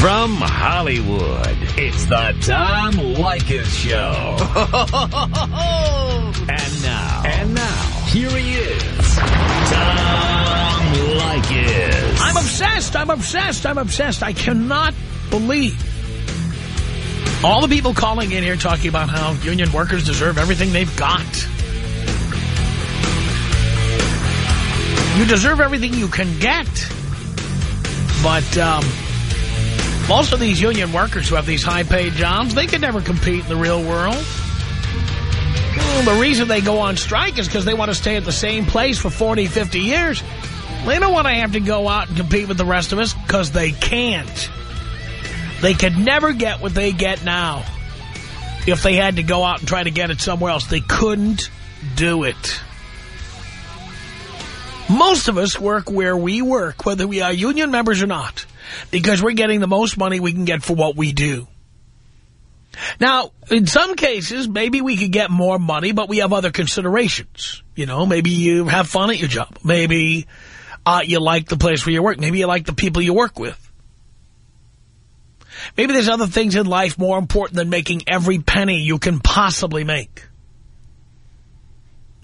From Hollywood, it's the Tom Leykis Show. and now, and now, here he is, Tom Leykis. I'm obsessed. I'm obsessed. I'm obsessed. I cannot believe all the people calling in here talking about how union workers deserve everything they've got. You deserve everything you can get. But um, most of these union workers who have these high-paid jobs, they can never compete in the real world. The reason they go on strike is because they want to stay at the same place for 40, 50 years. They don't want to have to go out and compete with the rest of us because they can't. They could never get what they get now if they had to go out and try to get it somewhere else. They couldn't do it. Most of us work where we work, whether we are union members or not, because we're getting the most money we can get for what we do. Now, in some cases, maybe we could get more money, but we have other considerations. You know, maybe you have fun at your job. Maybe uh, you like the place where you work. Maybe you like the people you work with. Maybe there's other things in life more important than making every penny you can possibly make.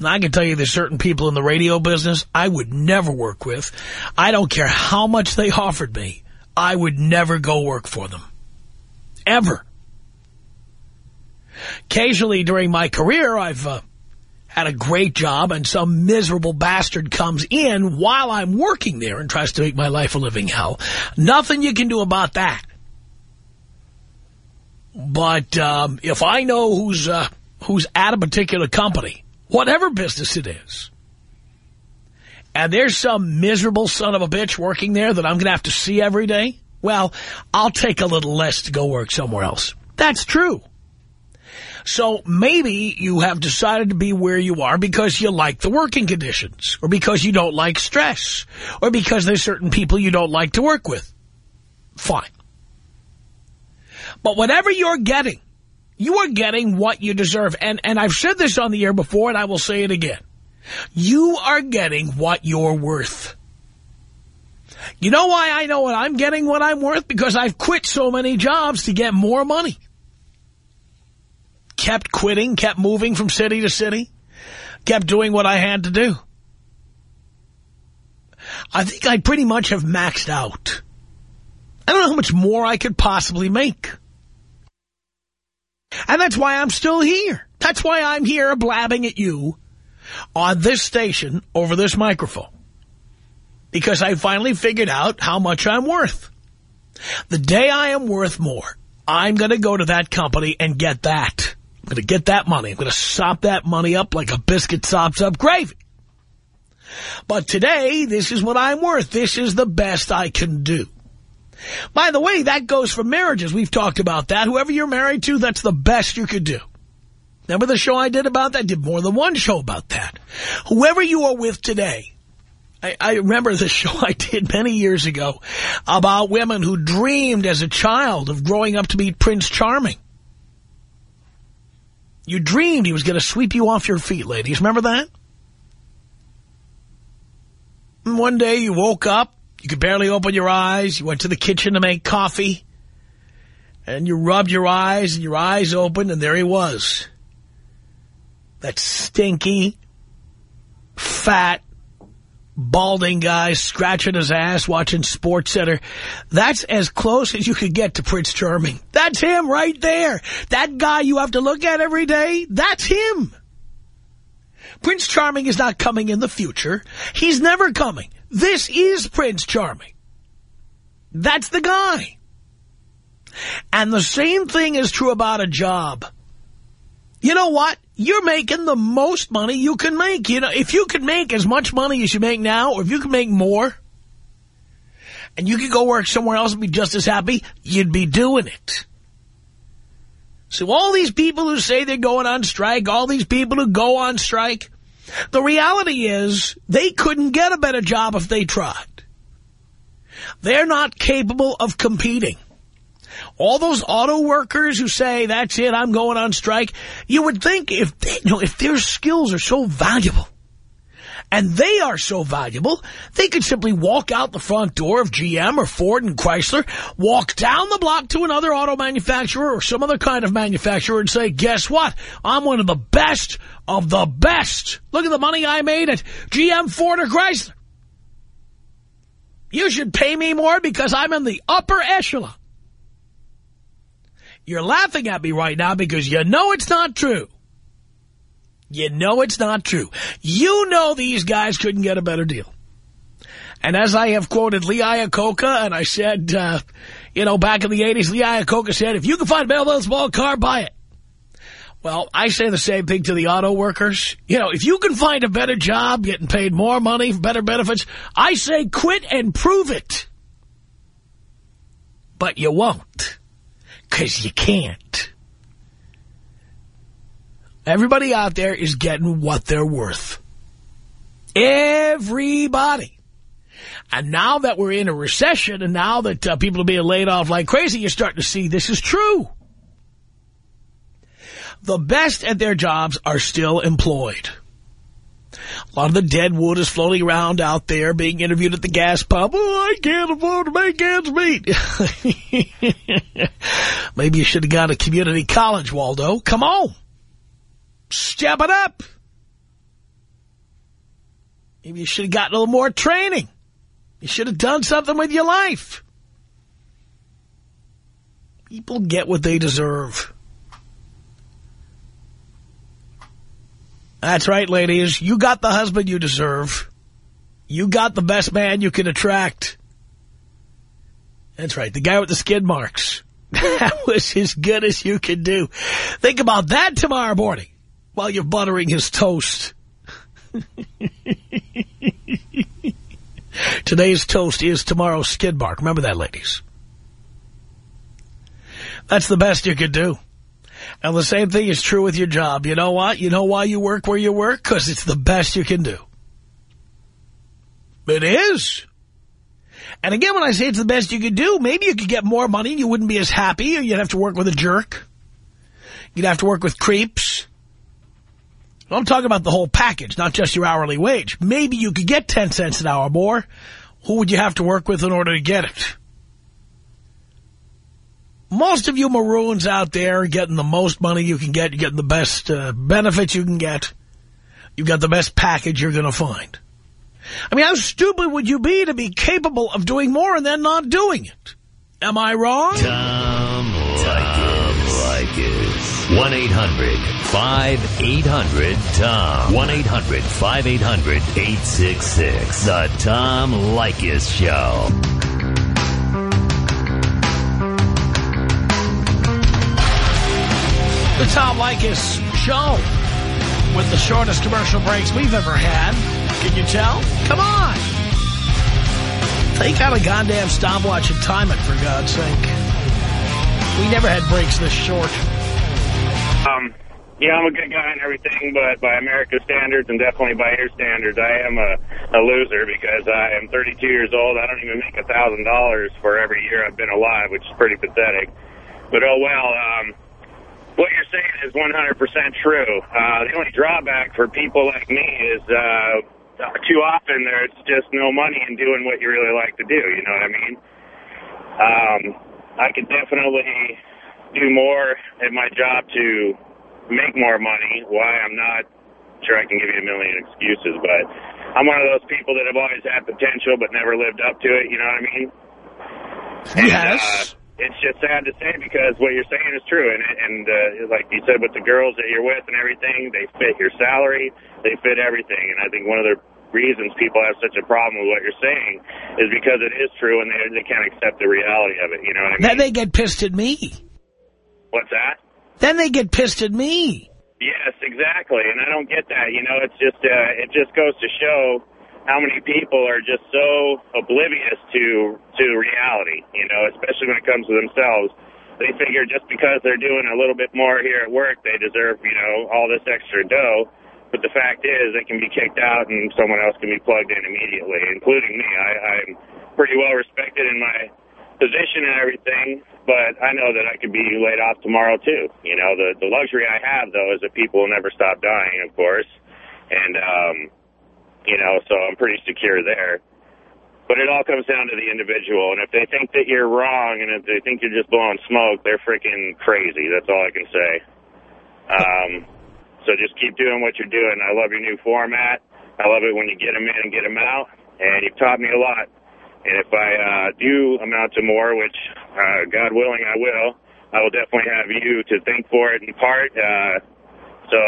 I can tell you there's certain people in the radio business I would never work with. I don't care how much they offered me. I would never go work for them. Ever. Occasionally during my career, I've uh, had a great job and some miserable bastard comes in while I'm working there and tries to make my life a living hell. Nothing you can do about that. But um, if I know who's uh, who's at a particular company, whatever business it is, and there's some miserable son of a bitch working there that I'm going to have to see every day, well, I'll take a little less to go work somewhere else. That's true. So maybe you have decided to be where you are because you like the working conditions, or because you don't like stress, or because there's certain people you don't like to work with. Fine. But whatever you're getting, you are getting what you deserve. And, and I've said this on the air before, and I will say it again. You are getting what you're worth. You know why I know what I'm getting what I'm worth? Because I've quit so many jobs to get more money. Kept quitting, kept moving from city to city, kept doing what I had to do. I think I pretty much have maxed out. I don't know how much more I could possibly make. And that's why I'm still here. That's why I'm here blabbing at you on this station over this microphone. Because I finally figured out how much I'm worth. The day I am worth more, I'm going to go to that company and get that. I'm going to get that money. I'm going to sop that money up like a biscuit sops up gravy. But today, this is what I'm worth. This is the best I can do. By the way, that goes for marriages. We've talked about that. Whoever you're married to, that's the best you could do. Remember the show I did about that? I did more than one show about that. Whoever you are with today, I, I remember the show I did many years ago about women who dreamed as a child of growing up to be Prince Charming. You dreamed he was going to sweep you off your feet, ladies. Remember that? And one day you woke up, you could barely open your eyes, you went to the kitchen to make coffee, and you rubbed your eyes, and your eyes opened, and there he was. That stinky, fat, balding guy scratching his ass watching Sports Center. That's as close as you could get to Prince Charming. That's him right there. That guy you have to look at every day, that's him. Prince Charming is not coming in the future. He's never coming. This is Prince Charming. That's the guy. And the same thing is true about a job. You know what? You're making the most money you can make. You know, if you could make as much money as you make now, or if you could make more, and you could go work somewhere else and be just as happy, you'd be doing it. So all these people who say they're going on strike, all these people who go on strike, the reality is they couldn't get a better job if they tried. They're not capable of competing. All those auto workers who say, that's it, I'm going on strike, you would think if they, you know, if their skills are so valuable And they are so valuable, they could simply walk out the front door of GM or Ford and Chrysler, walk down the block to another auto manufacturer or some other kind of manufacturer and say, guess what? I'm one of the best of the best. Look at the money I made at GM, Ford, or Chrysler. You should pay me more because I'm in the upper echelon. You're laughing at me right now because you know it's not true. You know it's not true. You know these guys couldn't get a better deal. And as I have quoted Lee Iacocca, and I said, uh, you know, back in the 80s, Lee Iacocca said, if you can find a Belleville small car, buy it. Well, I say the same thing to the auto workers. You know, if you can find a better job, getting paid more money, better benefits, I say quit and prove it. But you won't, because you can't. Everybody out there is getting what they're worth. Everybody. And now that we're in a recession and now that uh, people are being laid off like crazy, you're starting to see this is true. The best at their jobs are still employed. A lot of the dead wood is floating around out there being interviewed at the gas pump. Oh, I can't afford to make ends meet. Maybe you should have gone to community college, Waldo. Come on. Step it up. Maybe you should have gotten a little more training. You should have done something with your life. People get what they deserve. That's right, ladies. You got the husband you deserve. You got the best man you can attract. That's right, the guy with the skid marks. That was as good as you could do. Think about that tomorrow morning while you're buttering his toast. Today's toast is tomorrow's skid mark. Remember that, ladies. That's the best you could do. And the same thing is true with your job. You know what? You know why you work where you work? Because it's the best you can do. It is. And again, when I say it's the best you could do, maybe you could get more money and you wouldn't be as happy or you'd have to work with a jerk. You'd have to work with creeps. I'm talking about the whole package, not just your hourly wage. Maybe you could get 10 cents an hour more. Who would you have to work with in order to get it? Most of you maroons out there getting the most money you can get. Getting the best uh, benefits you can get. You've got the best package you're going to find. I mean, how stupid would you be to be capable of doing more and then not doing it? Am I wrong? Tom Leykis. 1-800-5800-TOM. 1-800-5800-866. The Tom Leykis Show. The Tom Leykis Show with the shortest commercial breaks we've ever had. Can you tell? Come on. Take out a goddamn stopwatch and time it, for God's sake. We never had breaks this short. Um, yeah, I'm a good guy and everything, but by America's standards and definitely by your standards, I am a, a loser because I am 32 years old. I don't even make a $1,000 for every year I've been alive, which is pretty pathetic. But oh well, um, what you're saying is 100% true. Uh, the only drawback for people like me is uh, too often there's just no money in doing what you really like to do. You know what I mean? Um, I could definitely do more at my job to make more money. Why I'm not sure I can give you a million excuses, but I'm one of those people that have always had potential but never lived up to it. You know what I mean? Yes. And, uh, it's just sad to say because what you're saying is true, and and uh, like you said with the girls that you're with and everything, they fit your salary, they fit everything, and I think one of the reasons people have such a problem with what you're saying is because it is true and they they can't accept the reality of it. You know what I mean? Then they get pissed at me. What's that? Then they get pissed at me. Yes, exactly, and I don't get that. You know, it's just uh, it just goes to show how many people are just so oblivious to to reality, you know, especially when it comes to themselves. They figure just because they're doing a little bit more here at work, they deserve, you know, all this extra dough. But the fact is, they can be kicked out and someone else can be plugged in immediately, including me. I, I'm pretty well respected in my position and everything, but I know that I could be laid off tomorrow too. You know, the the luxury I have though is that people will never stop dying, of course, and um, you know, so I'm pretty secure there. But it all comes down to the individual, and if they think that you're wrong and if they think you're just blowing smoke, they're freaking crazy. That's all I can say. Um, so just keep doing what you're doing. I love your new format. I love it when you get them in and get them out, and you've taught me a lot. And if I uh, do amount to more, which uh, God willing I will, I will definitely have you to thank for it in part. Uh, so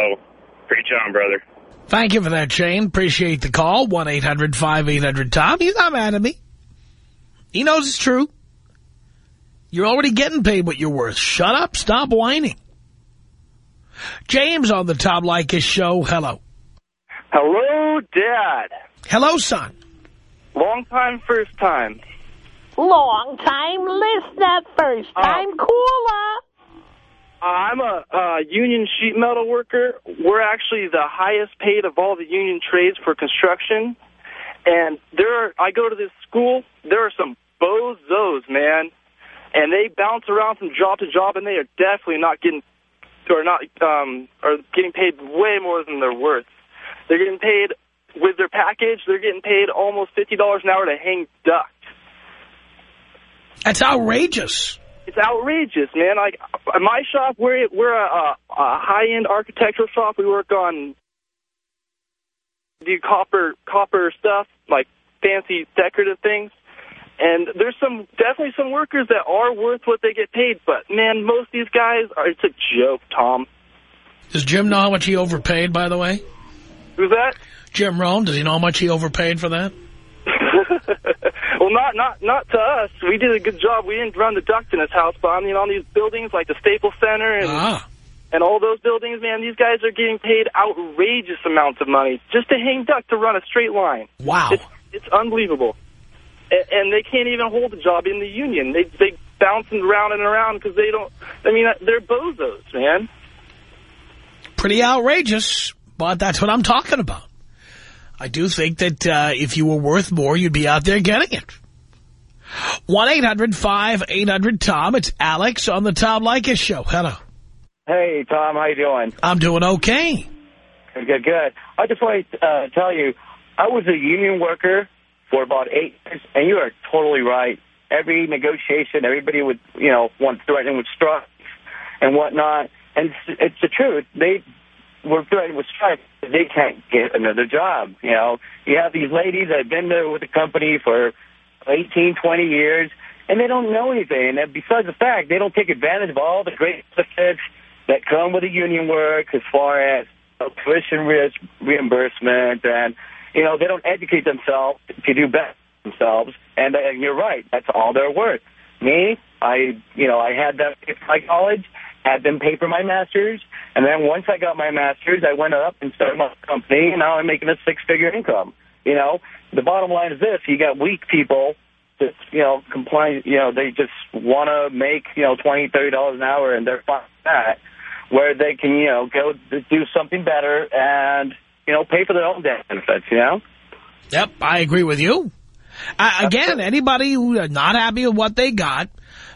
preach on, brother. Thank you for that, Shane. Appreciate the call. 1-800-5800-TOM. He's not mad at me. He knows it's true. You're already getting paid what you're worth. Shut up. Stop whining. James on the Tom Leykis show. Hello. Hello, Dad. Hello, son. Long time, first time. Long time listener, first oh. time caller. I'm a uh, union sheet metal worker. We're actually the highest paid of all the union trades for construction. And there, are, I go to this school. There are some bozos, man, and they bounce around from job to job, and they are definitely not getting, or not, um, are getting paid way more than they're worth. They're getting paid with their package. They're getting paid almost fifty dollars an hour to hang duct. That's outrageous. It's outrageous, man. Like my shop, we're we're a, a, a high-end architectural shop. We work on do copper copper stuff, like fancy decorative things. And there's some definitely some workers that are worth what they get paid, but man, most of these guys are it's a joke, Tom. Does Jim know how much he overpaid, by the way? Who's that? Jim Rome, does he know how much he overpaid for that? Well, not not not to us. We did a good job. We didn't run the duct in his house, but I mean, on these buildings like the Staples Center and Ah. and all those buildings, man, these guys are getting paid outrageous amounts of money just to hang duct to run a straight line. Wow. It's it's unbelievable, and, and they can't even hold a job in the union. They they bouncing around and around because they don't. I mean, they're bozos, man. Pretty outrageous, but that's what I'm talking about. I do think that uh, if you were worth more, you'd be out there getting it. 1-800-5800-TOM. It's Alex on the Tom Leykis Show. Hello. Hey, Tom, how you doing? I'm doing okay. Good, good, good. I just want to uh, tell you, I was a union worker for about eight years, and you are totally right. Every negotiation, everybody would, you know, want threatening with strikes and whatnot. And it's, it's the truth. They were threatened with strikes. They can't get another job. You know, you have these ladies that have been there with the company for 18, 20 years, and they don't know anything. And besides the fact, they don't take advantage of all the great benefits that come with the union work as far as tuition risk reimbursement and, you know, they don't educate themselves to do better themselves. And, uh, you're right. That's all they're worth. Me, I, you know, I had that for my college, had them pay for my master's, and then once I got my master's, I went up and started my company, and now I'm making a six-figure income. You know, the bottom line is this: you got weak people that you know complain. You know, they just want to make you know twenty, thirty dollars an hour, and they're fine with that. Where they can you know go do something better and you know pay for their own benefits. You know. Yep, I agree with you. Uh, again, anybody who are not happy with what they got,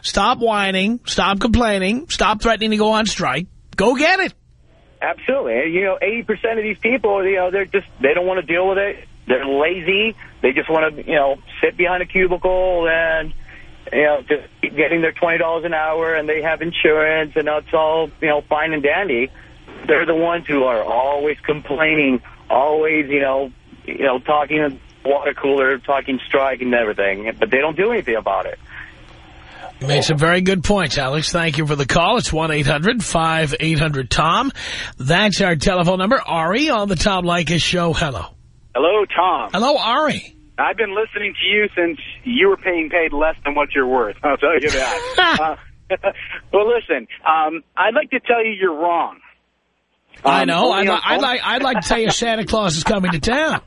stop whining, stop complaining, stop threatening to go on strike. Go get it. Absolutely. You know, 80% of these people, you know, they're just, they don't want to deal with it. They're lazy. They just want to, you know, sit behind a cubicle and, you know, just getting their $20 an hour and they have insurance and it's all, you know, fine and dandy. They're the ones who are always complaining, always, you know, you know, talking water cooler, talking strike and everything, but they don't do anything about it. You made some very good points, Alex. Thank you for the call. It's 1-800-5800-TOM. That's our telephone number. Ari on the Tom Leykis show. Hello. Hello, Tom. Hello, Ari. I've been listening to you since you were paying paid less than what you're worth. I'll tell you that. uh, well, listen, um, I'd like to tell you you're wrong. I Um, know. I'd, li- I'd, like, I'd like to tell you Santa Claus is coming to town.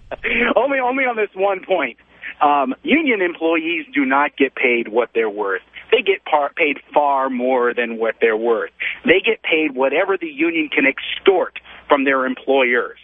only, only on this one point. Um, union employees do not get paid what they're worth. They get paid far more than what they're worth. They get paid whatever the union can extort from their employers.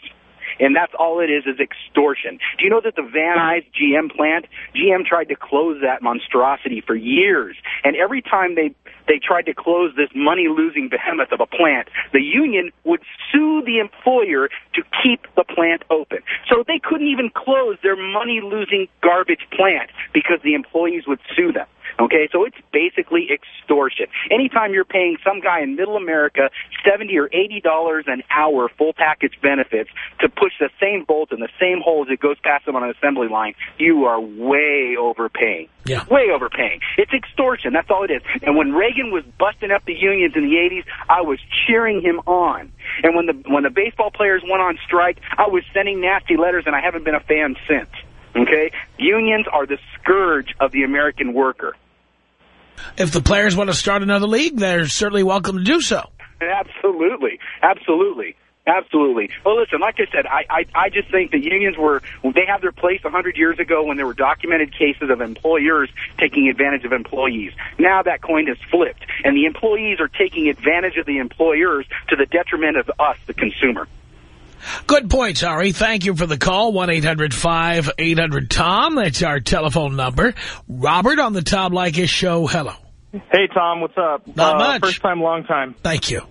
and that's all it is, is extortion. Do you know that the Van Nuys GM plant, GM tried to close that monstrosity for years, and every time they they tried to close this money-losing behemoth of a plant, the union would sue the employer to keep the plant open. So they couldn't even close their money-losing garbage plant because the employees would sue them. Okay, so it's basically extortion. Anytime you're paying some guy in middle America seventy or eighty dollars an hour full package benefits to push the same bolt in the same hole as it goes past them on an assembly line, you are way overpaying. Yeah. Way overpaying. It's extortion. That's all it is. And when Reagan was busting up the unions in the 80s, I was cheering him on. And when the when the baseball players went on strike, I was sending nasty letters, and I haven't been a fan since. Okay? Unions are the scourge of the American worker. If the players want to start another league, they're certainly welcome to do so. Absolutely. Absolutely. Absolutely. Well, listen, like I said, I, I, I just think the unions were, they have their place a 100 years ago when there were documented cases of employers taking advantage of employees. Now that coin has flipped, and the employees are taking advantage of the employers to the detriment of us, the consumer. Good point, Ari. Thank you for the call. 1-800-5800-TOM. That's our telephone number. Robert on the Tom Leykis show. Hello. Hey, Tom, what's up? Not uh, much. First time, long time. Thank you.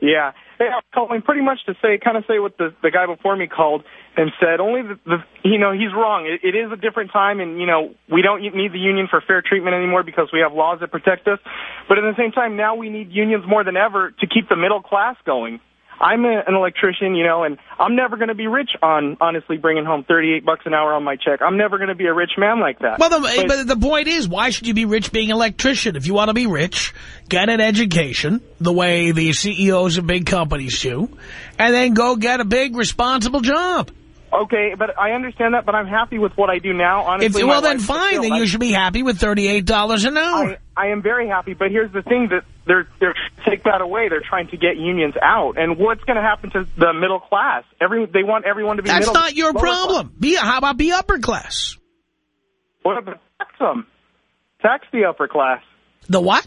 Yeah. Hey, I'm calling pretty much to say, kind of say what the, the guy before me called and said. Only the, the you know, he's wrong. It, it is a different time, and, you know, we don't need the union for fair treatment anymore because we have laws that protect us. But at the same time, now we need unions more than ever to keep the middle class going. I'm a, an electrician, you know, and I'm never going to be rich on honestly bringing home 38 bucks an hour on my check. I'm never going to be a rich man like that. Well, the, but, the point is, why should you be rich being an electrician? If you want to be rich, get an education, the way the CEOs of big companies do, and then go get a big, responsible job. Okay, but I understand that, but I'm happy with what I do now. Honestly, If, well, then fine. Then you should be happy with $38 an hour. I, I am very happy, but here's the thing that they're they're take that away. They're trying to get unions out, and what's going to happen to the middle class? Every they want everyone to be. That's middle, not your problem. Be How about be upper class? Class. What about tax them? Tax the upper class. The what?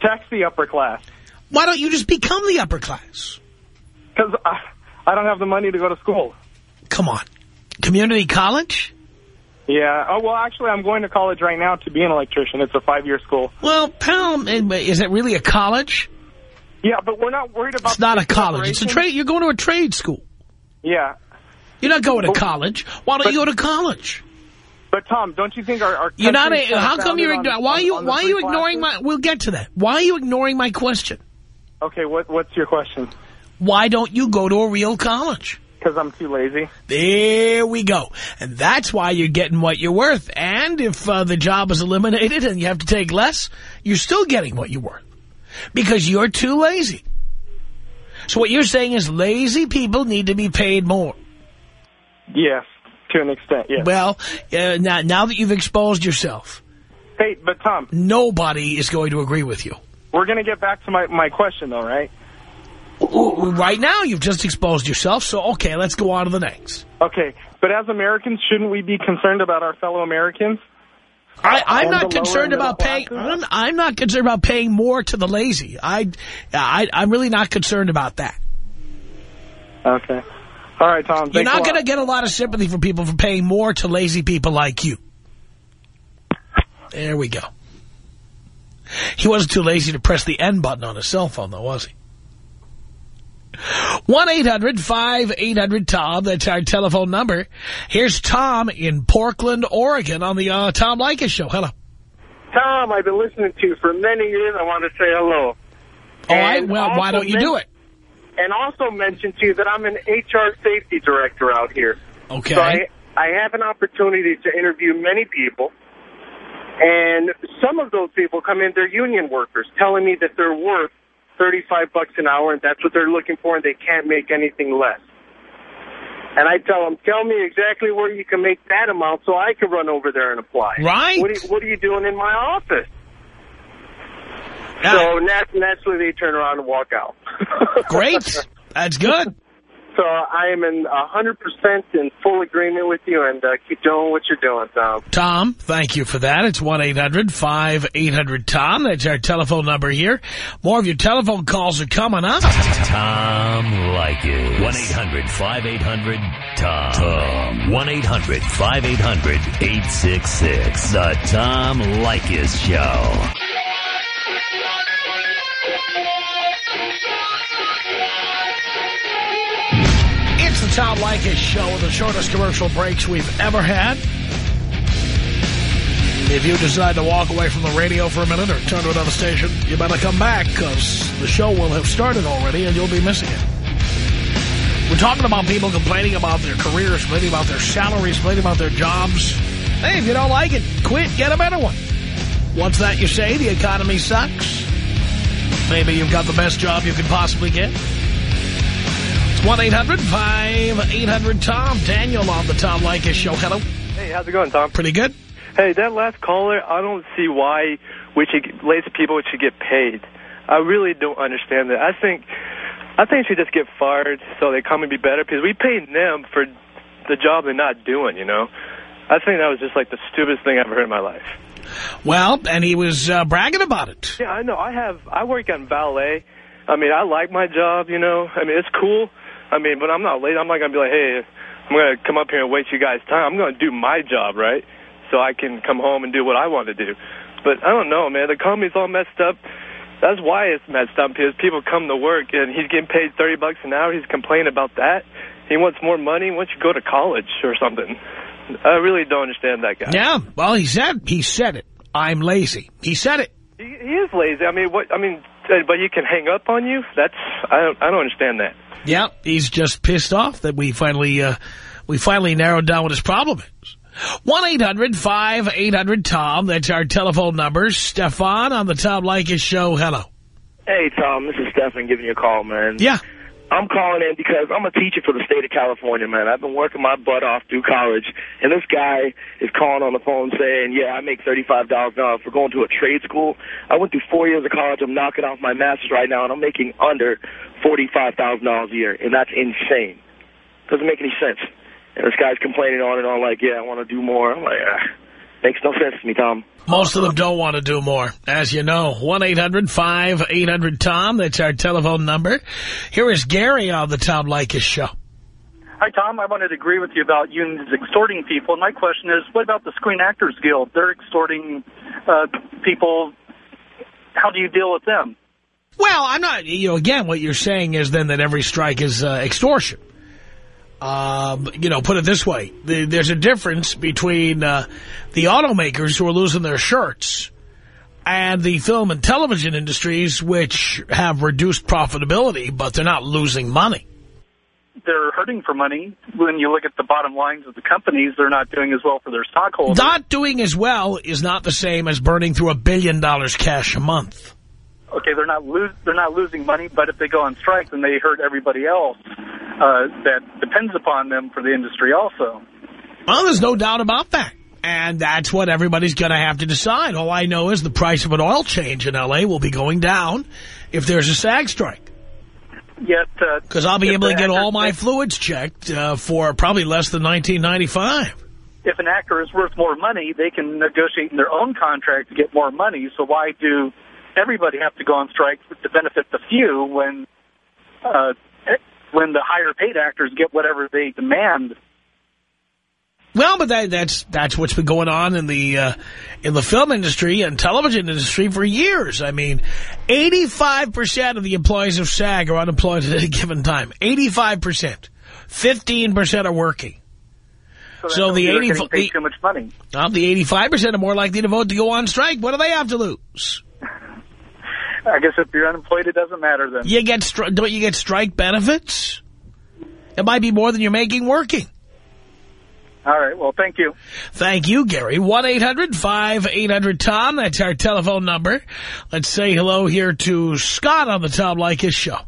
Tax the upper class. Why don't you just become the upper class? Because I, I don't have the money to go to school. Come on. Community college? Yeah. Oh well, actually, I'm going to college right now to be an electrician. It's a five-year school. Well, pal, is it really a college? Yeah, but we're not worried about. It's not a college. It's a trade. You're going to a trade school. Yeah. You're not going to college. Why don't but- you go to college? But Tom, don't you think our, our You're not. A, how come you're? on- why are you? on- on the Why are you ignoring classes? my? We'll get to that. Why are you ignoring my question? Okay, what what's your question? Why don't you go to a real college? Because I'm too lazy. There we go. And that's why you're getting what you're worth. And if uh, the job is eliminated and you have to take less, you're still getting what you're worth. Because you're too lazy. So what you're saying is lazy people need to be paid more. Yes, to an extent. Yes. Well, uh, now, now that you've exposed yourself, hey, but Tom, nobody is going to agree with you. we're gonna get back to my my question though, right? Right now, you've just exposed yourself, so okay, let's go on to the next. Okay, but as Americans, shouldn't we be concerned about our fellow Americans? I, I'm not concerned about paying. I'm, I'm not concerned about paying more to the lazy. I, I, I'm really not concerned about that. Okay. All right, Tom. You're not going to get a lot of sympathy from people for paying more to lazy people like you. There we go. He wasn't too lazy to press the N button on his cell phone, though, was he? 1-800-5800-TOM. That's our telephone number. Here's Tom in Portland, Oregon on the uh, Tom Leykis Show. Hello. Tom, I've been listening to you for many years. I want to say hello. All right, And well, why don't you do it? And also mention to you that I'm an HR safety director out here. Okay. So I, I have an opportunity to interview many people. And some of those people come in, they're union workers, telling me that they're worth 35 bucks an hour and that's what they're looking for and they can't make anything less. And I tell them, tell me exactly where you can make that amount so I can run over there and apply. Right. What are you, what are you doing in my office? Yeah. So nat- naturally they turn around and walk out. Great. That's good. So I am in 100% in full agreement with you, and uh, keep doing what you're doing, Tom. Tom, thank you for that. It's 1-800-5800-TOM. That's our telephone number here. More of your telephone calls are coming up. Tom Leykis. 1-800-5800-TOM. Tom. 1-800-5800-866. The Tom Leykis Show. Tom Leykis Show, with the shortest commercial breaks we've ever had. If you decide to walk away from the radio for a minute or turn to another station, you better come back because the show will have started already and you'll be missing it. We're talking about people complaining about their careers, complaining about their salaries, complaining about their jobs. Hey, if you don't like it, quit, get a better one. What's that you say? The economy sucks? Maybe you've got the best job you could possibly get. It's 1-800-5800-TOM. Daniel on the Tom Leykis Show. Hello. Hey, how's it going, Tom? Pretty good. Hey, that last caller, I don't see why we should, lazy people should get paid. I really don't understand that. I think, I think should just get fired so they come and be better because we pay them for the job they're not doing, you know? I think that was just like the stupidest thing I've ever heard in my life. Well, and he was uh, bragging about it. Yeah, I know. I have, I work on valet. I mean, I like my job, you know? I mean, it's cool. I mean, but I'm not late. I'm not going to be like, hey, I'm going to come up here and waste you guys' time. I'm going to do my job, right? So I can come home and do what I want to do. But I don't know, man. The economy's all messed up. That's why it's messed up, because people come to work, and he's getting paid 30 bucks an hour. He's complaining about that. He wants more money. Why don't you go to college or something? I really don't understand that guy. Yeah, well, he said he said it. I'm lazy. He said it. He, he is lazy. I mean, what? I mean, but he can hang up on you? That's I don't, I don't understand that. Yeah, he's just pissed off that we finally uh, we finally narrowed down what his problem is. 1-800-5800-TOM. That's our telephone number. Stefan on the Tom Leykis Show. Hello. Hey, Tom. This is Stefan giving you a call, man. Yeah. I'm calling in because I'm a teacher for the state of California, man. I've been working my butt off through college, and this guy is calling on the phone saying, yeah, I make $35 an hour for going to a trade school. I went through four years of college. I'm knocking off my master's right now, and I'm making under $45,000 a year, and that's insane. Doesn't make any sense. And this guy's complaining on and on like, yeah, I want to do more. I'm like, ah, makes no sense to me, Tom. Most of them don't want to do more, as you know. 1-800-5800-TOM. That's our telephone number. Here is Gary on the Tom Leykis Show. Hi, Tom. I wanted to agree with you about unions extorting people. And my question is, what about the Screen Actors Guild? They're extorting uh, people. How do you deal with them? Well, I'm not, you know, again, what you're saying is then that every strike is uh, extortion. Um, you know, put it this way. The, there's a difference between uh, the automakers who are losing their shirts and the film and television industries, which have reduced profitability, but they're not losing money. They're hurting for money. When you look at the bottom lines of the companies, they're not doing as well for their stockholders. Not doing as well is not the same as burning through a billion dollars cash a month. Okay, they're not lo they're not losing money, but if they go on strike, then they hurt everybody else uh, that depends upon them for the industry also. Well, there's no doubt about that. And that's what everybody's going to have to decide. All I know is the price of an oil change in L.A. will be going down if there's a SAG strike. Yet, Because I'll be able to get all my fluids checked uh, for probably less than 1995 If an actor is worth more money, they can negotiate in their own contract to get more money. So why do everybody have to go on strike to benefit the few when uh, when the higher paid actors get whatever they demand? Well, but that, that's that's what's been going on in the uh, in the film industry and television industry for years. I mean, 85% of the employees of SAG are unemployed at any given time. 85%. 15% are working. that So the 80 getting paid too much money. Well, the 85% are more likely to vote to go on strike. What do they have to lose? I guess if you're unemployed, it doesn't matter then. You get stri- don't you get strike benefits? It might be more than you're making working. All right. Well, thank you. Thank you, Gary. 1-800-5800-TOM. That's our telephone number. Let's say hello here to Scott on the Tom Leykis show.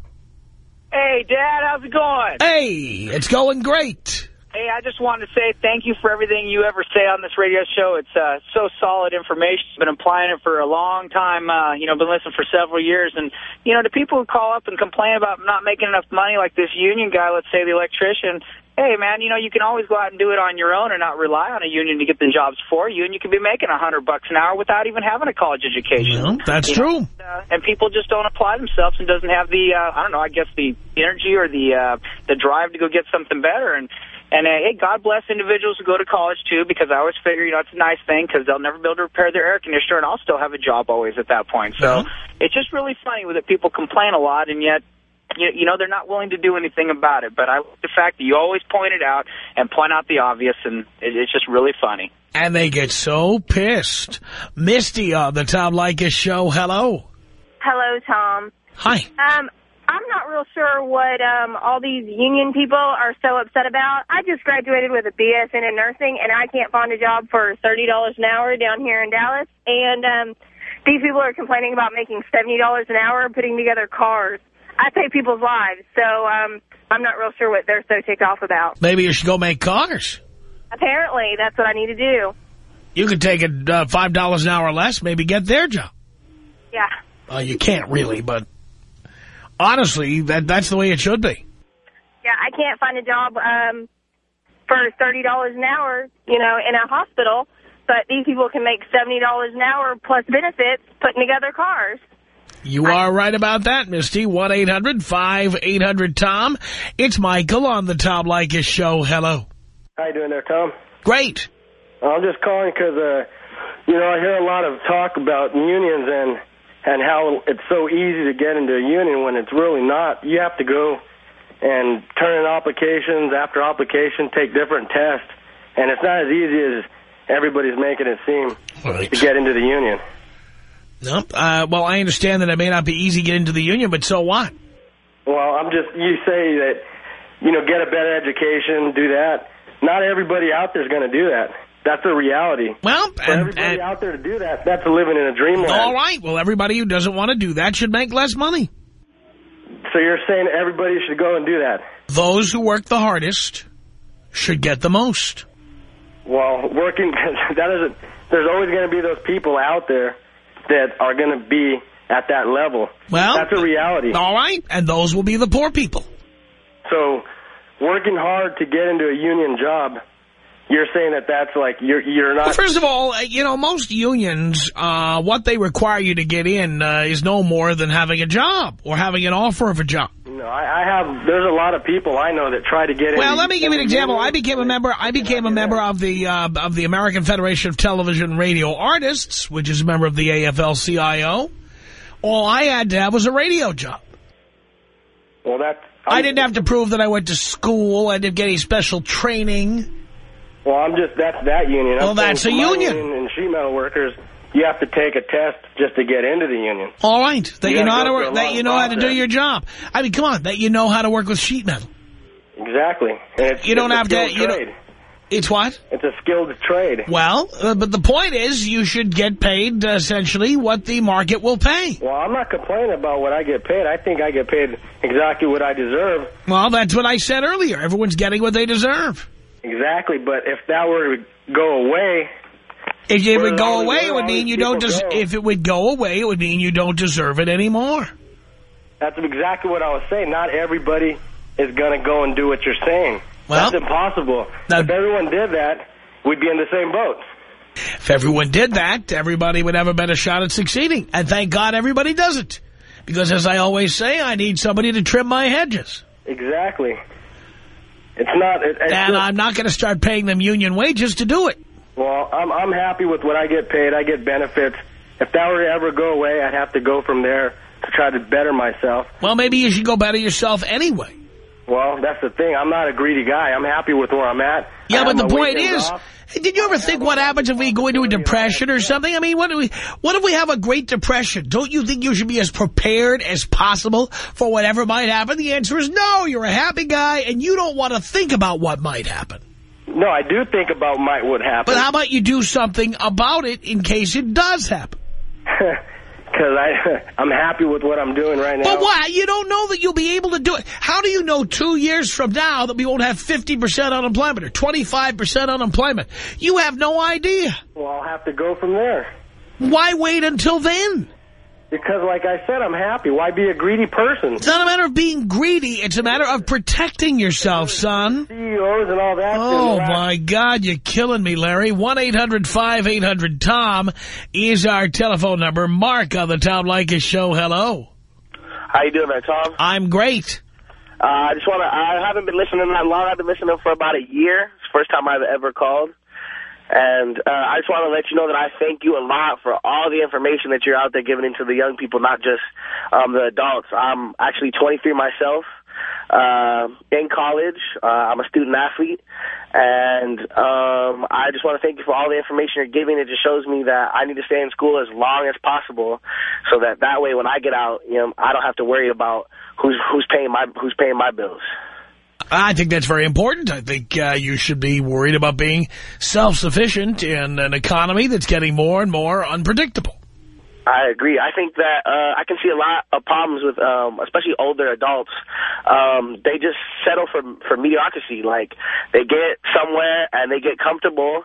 Hey, Dad, how's it going? Hey, it's going great. Hey, I just wanted to say thank you for everything you ever say on this radio show. It's uh, so solid information. I've been applying it for a long time. Uh, you know, been listening for several years. And, you know, the people who call up and complain about not making enough money, like this union guy, let's say the electrician, hey, man, you know, you can always go out and do it on your own and not rely on a union to get the jobs for you. And you can be making a hundred bucks an hour without even having a college education. Well, that's You true. know, uh, and people just don't apply themselves and doesn't have the, uh, I don't know, I guess the energy or the uh, the drive to go get something better. And and uh, hey, God bless individuals who go to college too, because I always figure, you know, it's a nice thing because they'll never be able to repair their air conditioner, and I'll still have a job always at that point. So it's just really funny that people complain a lot, and yet. You, you know, they're not willing to do anything about it. But I like the fact that you always point it out and point out the obvious, and it, it's just really funny. And they get so pissed. Misty on the Tom Leykis show. Hello. Hello, Tom. Hi. Um, I'm not real sure what um, all these union people are so upset about. I just graduated with a BS in nursing, and I can't find a job for $30 an hour down here in Dallas. And um, these people are complaining about making $70 an hour putting together cars. I save people's lives, so um, I'm not real sure what they're so ticked off about. Maybe you should go make cars. Apparently, that's what I need to do. You could take it uh, $5 an hour less, maybe get their job. Yeah. Uh, you can't really, but honestly, that that's the way it should be. Yeah, I can't find a job um, for $30 an hour, you know, in a hospital, but these people can make $70 an hour plus benefits putting together cars. You are right about that, Misty. 1-800-5800-TOM. It's Michael on the Tom Leykis show. Hello. How you doing there, Tom? Great. I'm just calling because, uh, you know, I hear a lot of talk about unions and and how it's so easy to get into a union when it's really not. You have to go and turn in applications after application, take different tests, and it's not as easy as everybody's making it seem to get into the union. No, uh, well, I understand that it may not be easy to get into the union, but so what? Well, I'm just, you say that, you know, get a better education, do that. Not everybody out there is going to do that. That's the reality. Well, For everybody out there to do that, that's living in a dreamland. All right. Well, everybody who doesn't want to do that should make less money. So you're saying everybody should go and do that? Those who work the hardest should get the most. Well, working, that isn't, there's always going to be those people out there that are going to be at that level. Well, that's a reality. All right. And those will be the poor people. So working hard to get into a union job, you're saying that that's like, you're, you're not... Well, first of all, you know, most unions, uh, what they require you to get in uh, is no more than having a job or having an offer of a job. No, I, I have, there's a lot of people I know that try to get in. Well, let me give you an example. I became a member. I became a member of the uh, of the American Federation of Television and Radio Artists, which is a member of the AFL-CIO. All I had to have was a radio job. Well, that's... I didn't have to prove that I went to school. I didn't get any special training. Well, I'm just, that's that union. I'm Well, that's a my union. And sheet metal workers, you have to take a test just to get into the union. All right, that you, You know how gotta work, that you know how to do your job. I mean, come on, that you know how to work with sheet metal. Exactly. And it's, You don't it's have to- you don't- It's what? It's a skilled trade. Well, uh, but the point is, you should get paid uh, essentially what the market will pay. Well, I'm not complaining about what I get paid. I think I get paid exactly what I deserve. Well, that's what I said earlier. Everyone's getting what they deserve. Exactly. But if that were to go away... If it would go away, it would mean you don't. If it would go away, it would mean you don't deserve it anymore. That's exactly what I was saying. Not everybody is going to go and do what you're saying. Well, That's impossible. if everyone did that, we'd be in the same boat. If everyone did that, everybody would have a better shot at succeeding. And thank God everybody does it. Because as I always say, I need somebody to trim my hedges. Exactly. It's not... It, it's And just- I'm not going to start paying them union wages to do it. Well, I'm I'm happy with what I get paid. I get benefits. If that were to ever go away, I'd have to go from there to try to better myself. Well, maybe you should go better yourself anyway. Well, that's the thing. I'm not a greedy guy. I'm happy with where I'm at. Yeah, but the point is, off. did you ever think what happens if we go into a depression or something? I mean, what, do we, what if we have a Great Depression? Don't you think you should be as prepared as possible for whatever might happen? The answer is no. You're a happy guy, and you don't want to think about what might happen. No, I do think about might would happen. But how about you do something about it in case it does happen? because I I'm happy with what I'm doing right now. But why? You don't know that you'll be able to do it. How do you know two years from now that we won't have 50% unemployment or 25% unemployment? You have no idea. Well, I'll have to go from there. Why wait until then? Because, like I said, I'm happy. Why be a greedy person? It's not a matter of being greedy. It's a matter of protecting yourself, son. CEOs and all that. Oh, my God, you're killing me, Larry. 1-800-5800-TOM is our telephone number. Mark on the Tom Leykis show. Hello. How you doing there, Tom? I'm great. Uh, I just want to, I haven't been listening that long. I've been listening for about a year. It's the first time I've ever called. And uh, I just want to let you know that I thank you a lot for all the information that you're out there giving into the young people, not just um, the adults. I'm actually 23 myself, uh, in college. Uh, I'm a student athlete. And um, I just want to thank you for all the information you're giving. It just shows me that I need to stay in school as long as possible so that that way when I get out, you know, I don't have to worry about who's who's paying my who's paying my bills. I think that's very important. I think uh, you should be worried about being self-sufficient in an economy that's getting more and more unpredictable. I agree. I think that uh, I can see a lot of problems with, um, especially older adults. Um, they just settle for for mediocrity. Like they get somewhere and they get comfortable,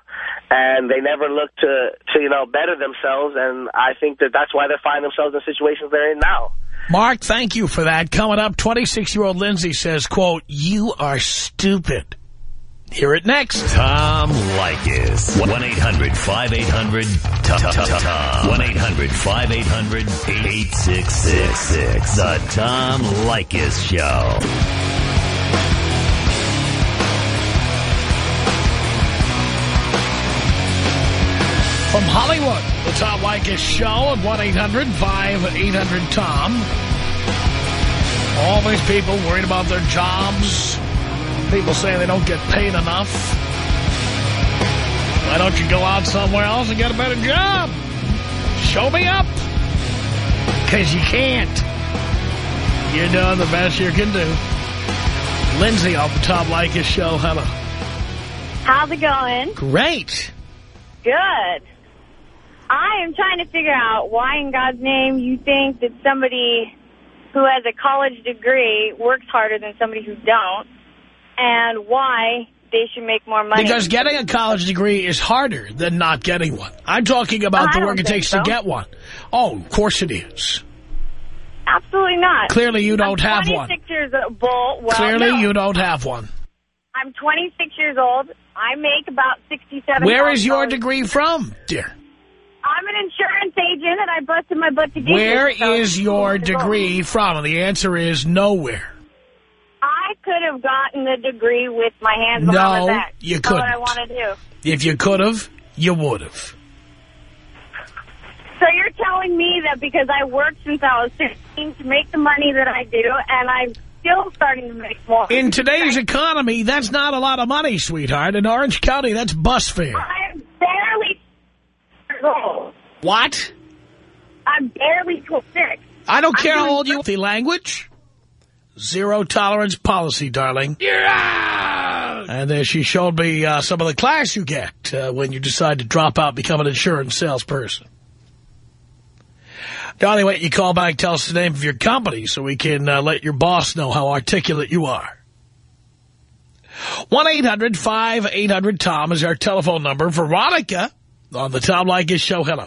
and they never look to to you know better themselves. And I think that that's why they find themselves in situations they're in now. Mark, thank you for that. Coming up, 26-year-old Lindsay says, quote, you are stupid. Hear it next. Tom Leykis. 1-800-5800-TOM. 1-800-5800-8666. The Tom Leykis Show. From Hollywood, the Tom Leykis Show at 1-800-5800-TOM. All these people worried about their jobs. People saying they don't get paid enough. Why don't you go out somewhere else and get a better job? Show me up. Because you can't. You're doing the best you can do. Lindsay off the Tom Leykis Show. Hello. How's it going? Great. Good. I am trying to figure out why in God's name you think that somebody who has a college degree works harder than somebody who don't, and why they should make more money. Because getting a college degree is harder than not getting one. I'm talking about the work it takes so. to get one. Oh, of course it is. Absolutely not. Clearly you don't I'm have 26 one. years old. Well, Clearly no. you don't have one. I'm 26 years old. I make about 67 Where is your degree from, dear? I'm an insurance agent, and I busted my butt to get Where here, so- is your degree from? And the answer is nowhere. I could have gotten the degree with my hands behind No, my back. you That's what I couldn't. want to do. If you could have, you would have. So you're telling me that because I worked since I was 16 to make the money that I do, and I'm still starting to make more. In today's economy, that's not a lot of money, sweetheart. In Orange County, that's bus fare. I'm barely years old. What? I'm barely 26. I don't care how old you are. The language? Zero tolerance policy, darling. And then she showed me uh, some of the class you get uh, when you decide to drop out and become an insurance salesperson. Darling, wait, you call back, tell us the name of your company so we can uh, let your boss know how articulate you are. 1-800-5800-TOM is our telephone number. Veronica on the Tom Leykis show. Hello.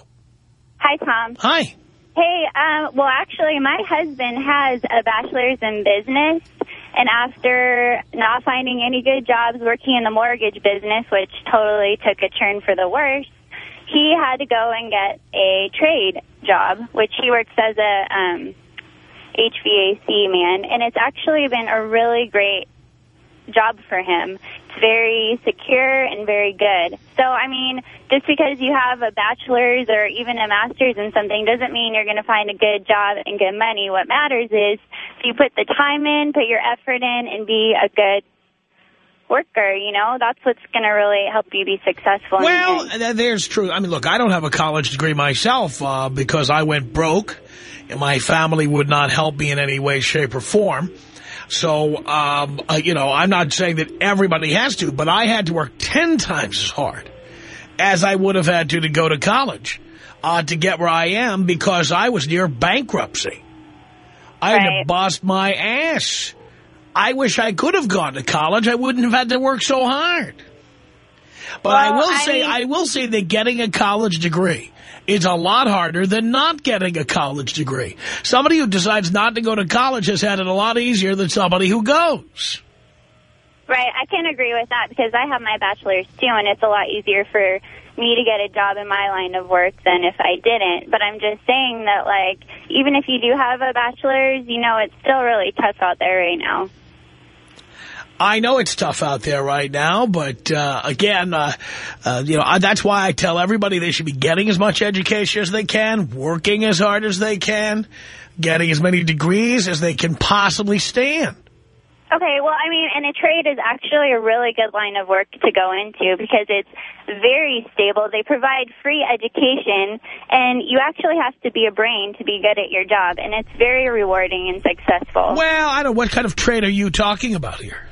Hi, Tom. Hi. Hey, um, well, actually, my husband has a bachelor's in business, and after not finding any good jobs working in the mortgage business, which totally took a turn for the worse, he had to go and get a trade job, which he works as a um, HVAC man, and it's actually been a really great job for him. It's very secure and very good. So, I mean, just because you have a bachelor's or even a master's in something doesn't mean you're going to find a good job and good money. What matters is if you put the time in, put your effort in, and be a good worker, you know, that's what's going to really help you be successful. in the Well, there's true. I mean, look, I don't have a college degree myself uh, because I went broke. And my family would not help me in any way, shape, or form. So, um, uh, you know, I'm not saying that everybody has to, but I had to work 10 times as hard as I would have had to to go to college. uh, to get where I am because I was near bankruptcy. I had to Right. bust my ass. I wish I could have gone to college. I wouldn't have had to work so hard. But I will I say, mean- I will say that getting a college degree is a lot harder than not getting a college degree. Somebody who decides not to go to college has had it a lot easier than somebody who goes. Right, I can agree with that because I have my bachelor's too, and it's a lot easier for me to get a job in my line of work than if I didn't. But I'm just saying that, like, even if you do have a bachelor's, you know, it's still really tough out there right now. I know it's tough out there right now, but uh, again, uh, uh, you know, I, that's why I tell everybody they should be getting as much education as they can, working as hard as they can, getting as many degrees as they can possibly stand. Okay, well, I mean, and a trade is actually a really good line of work to go into because it's very stable. They provide free education, and you actually have to be a brain to be good at your job, and it's very rewarding and successful. Well, I don't know. What kind of trade are you talking about here?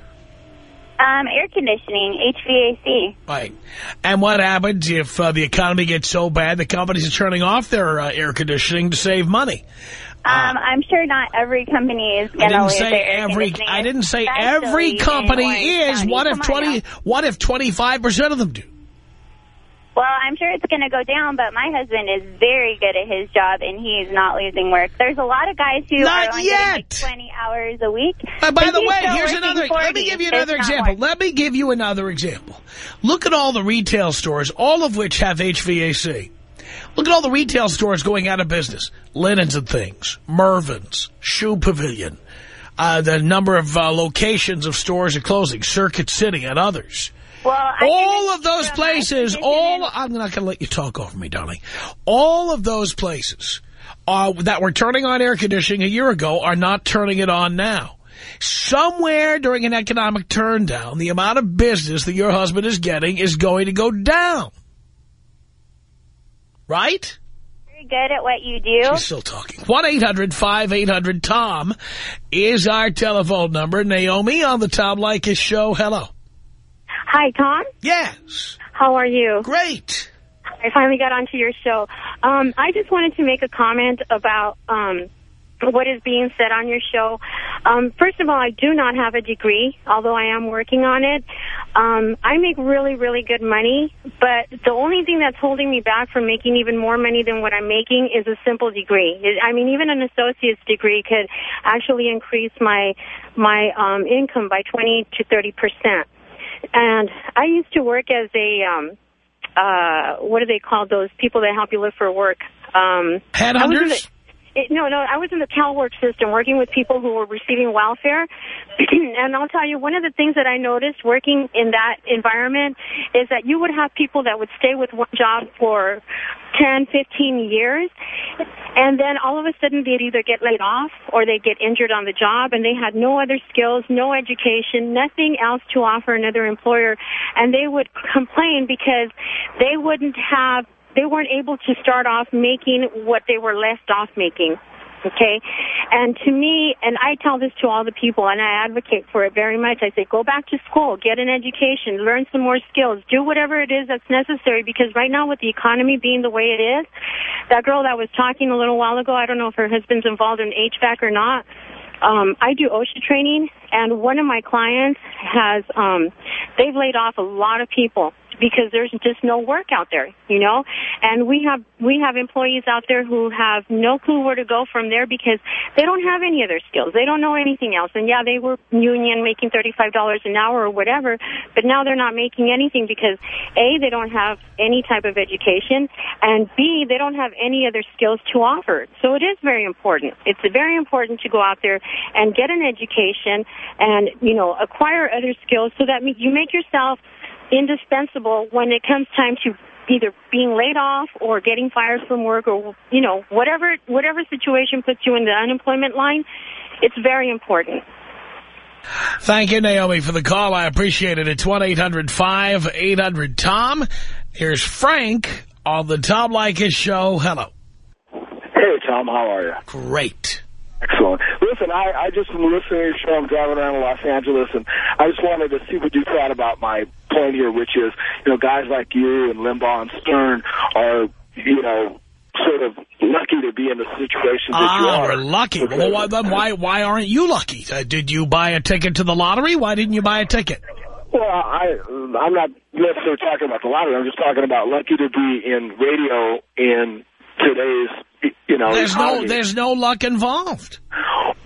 Um, air conditioning, HVAC. Right. And what happens if uh, the economy gets so bad the companies are turning off their uh, air conditioning to save money? Um, I'm sure not every company is going to say their air every. conditioning, I didn't say every company is. County. What if Come twenty? What if twenty five percent of them do? Well, I'm sure it's going to go down, but my husband is very good at his job, and he's not losing work. There's a lot of guys who Not are only yet. like 20 hours a week. Uh, by the way, here's another. Let me give you another example. Let me give you another example. Look at all the retail stores, all of which have HVAC. Look at all the retail stores going out of business. Linens and Things, Mervyn's, Shoe Pavilion. Uh, the number of uh, locations of stores are closing, Circuit City and others. Well, all of those places, all I'm not going to let you talk over me, darling. All of those places uh, that were turning on air conditioning a year ago are not turning it on now. Somewhere during an economic turn down, the amount of business that your husband is getting is going to go down. Right? very good at what you do. She's still talking. 1-800-5800-TOM is our telephone number. Naomi on the Tom Leykis show. Hello. Hi, Tom. Yes. How are you? Great. I finally got onto your show. Um, I just wanted to make a comment about um, what is being said on your show. Um, first of all, I do not have a degree, although I am working on it. Um, I make really, really good money, but the only thing that's holding me back from making even more money than what I'm making is a simple degree. It- I mean, even an associate's degree could actually increase my my um, income by 20 to 30 percent. And I used to work as a um, uh, what do they call those people that help you look for work? Um, I was in Headhunters? It, no, no, I was in the CalWork system working with people who were receiving welfare. and I'll tell you, one of the things that I noticed working in that environment is that you would have people that would stay with one job for 10, 15 years. And then all of a sudden they'd either get laid off or they'd get injured on the job and they had no other skills, no education, nothing else to offer another employer. And they would complain because they wouldn't have they weren't able to start off making what they were left off making. Okay? And to me, and I tell this to all the people, and I advocate for it very much. I say, go back to school, get an education, learn some more skills, do whatever it is that's necessary, because right now with the economy being the way it is, that girl that was talking a little while ago, I don't know if her husband's involved in HVAC or not, um, I do OSHA training, and one of my clients has, um, they've laid off a lot of people because there's just no work out there, you know. And we have we have employees out there who have no clue where to go from there because they don't have any other skills. They don't know anything else. And yeah, they were union making thirty five dollars an hour or whatever, but now they're not making anything because a they don't have any type of education, and b they don't have any other skills to offer. So it is very important. It's very important to go out there and get an education and you know acquire other skills so that you make yourself indispensable when it comes time to either being laid off or getting fired from work or you know whatever whatever situation puts you in the unemployment line it's very important Thank you, Naomi, for the call. I appreciate it. It's 1-800-5800-TOM. Here's Frank on the Tom Leykis show. Hello. Hey, Tom, how are you? Great. Excellent. Listen, I, I just been listening to your show. I'm driving around Los Angeles, and I just wanted to see what you thought about my point here, which is, you know, guys like you and Limbaugh and Stern are, you know, sort of lucky to be in the situation that you Ah, are. we're lucky. Well, why, then why, why aren't you lucky? Uh, did you buy a ticket to the lottery? Why didn't you buy a ticket? Well, I I'm not necessarily talking about the lottery. I'm just talking about lucky to be in radio in today's you know. There's no, there's no luck involved.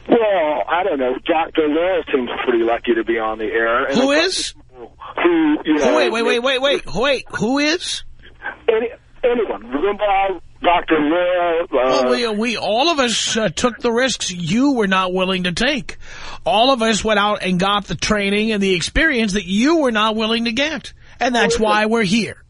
Well, I don't know. Dr. Laura seems pretty lucky to be on the air. And Who is? Who, you know. wait, wait, wait, wait, wait, wait. Who is? Any, anyone. Limbaugh, Dr. Laura. Uh, Well, we, we, all of us uh, took the risks you were not willing to take. All of us went out and got the training and the experience that you were not willing to get. And that's why we're here.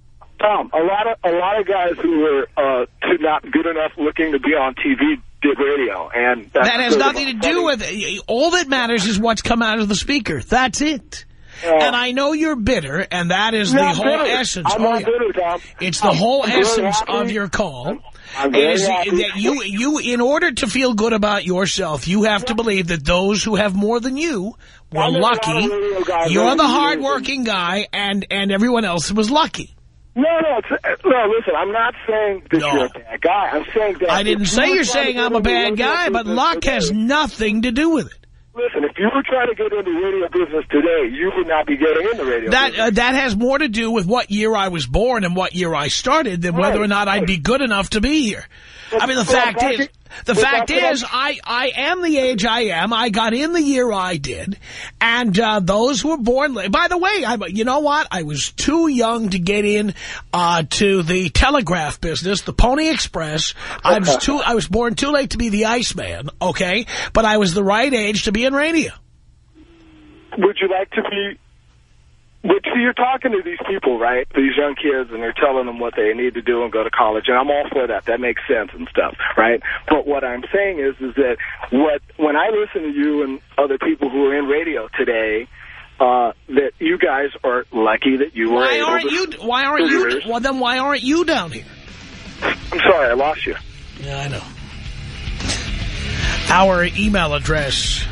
Tom, a lot of a lot of guys who were uh, not good enough looking to be on TV did radio, and That has nothing to do with it. All that matters is what's come out of the speaker. That's it. and I know you're bitter, and that is the whole bitter. essence. I'm not bitter, Tom. It's the I'm whole essence happy. of your call. I'm It is happy. that you, you, in order to feel good about yourself, you have to believe that those who have more than you were I know a lot lucky. of radio guys You're the the hardworking guy, and and everyone else was lucky. No, no, uh, no. Listen, I'm not saying that you're a bad guy. I'm saying that I didn't say you you're saying I'm a bad guy, but luck has nothing to do with it. Listen, if you were trying to get into radio business today, you would not be getting into radio. That business. uh, that has more to do with what year I was born and what year I started than whether or not I'd be good enough to be here. I mean, the fact is, the fact is, I I am the age I am. I got in the year I did, and uh, those who were born. late. By the way, I you know what? I was too young to get in uh, to the telegraph business, the Pony Express. I was too. I was born too late to be the Iceman. Okay, but I was the right age to be in radio. Would you like to be? But see, you're talking to these people, right? These young kids, and they're telling them what they need to do and go to college, and I'm all for that. That makes sense and stuff, right? But what I'm saying is, is that what when I listen to you and other people who are in radio today, uh, that you guys are lucky that you were Why able aren't to- you? Why aren't you? Well, then why aren't you down here? I'm sorry, I lost you. Yeah, I know. Our email address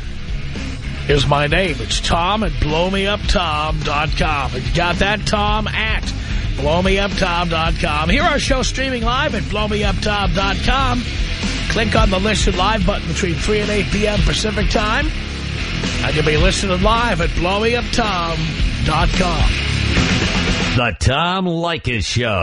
is my name. It's Tom at blowmeuptom.com. If you got that, Tom at blowmeuptom.com. Hear our show streaming live at blowmeuptom.com. Click on the Listen Live button between 3 and 8 p.m. Pacific Time. And you'll be listening live at blowmeuptom.com. The Tom Leykis Show.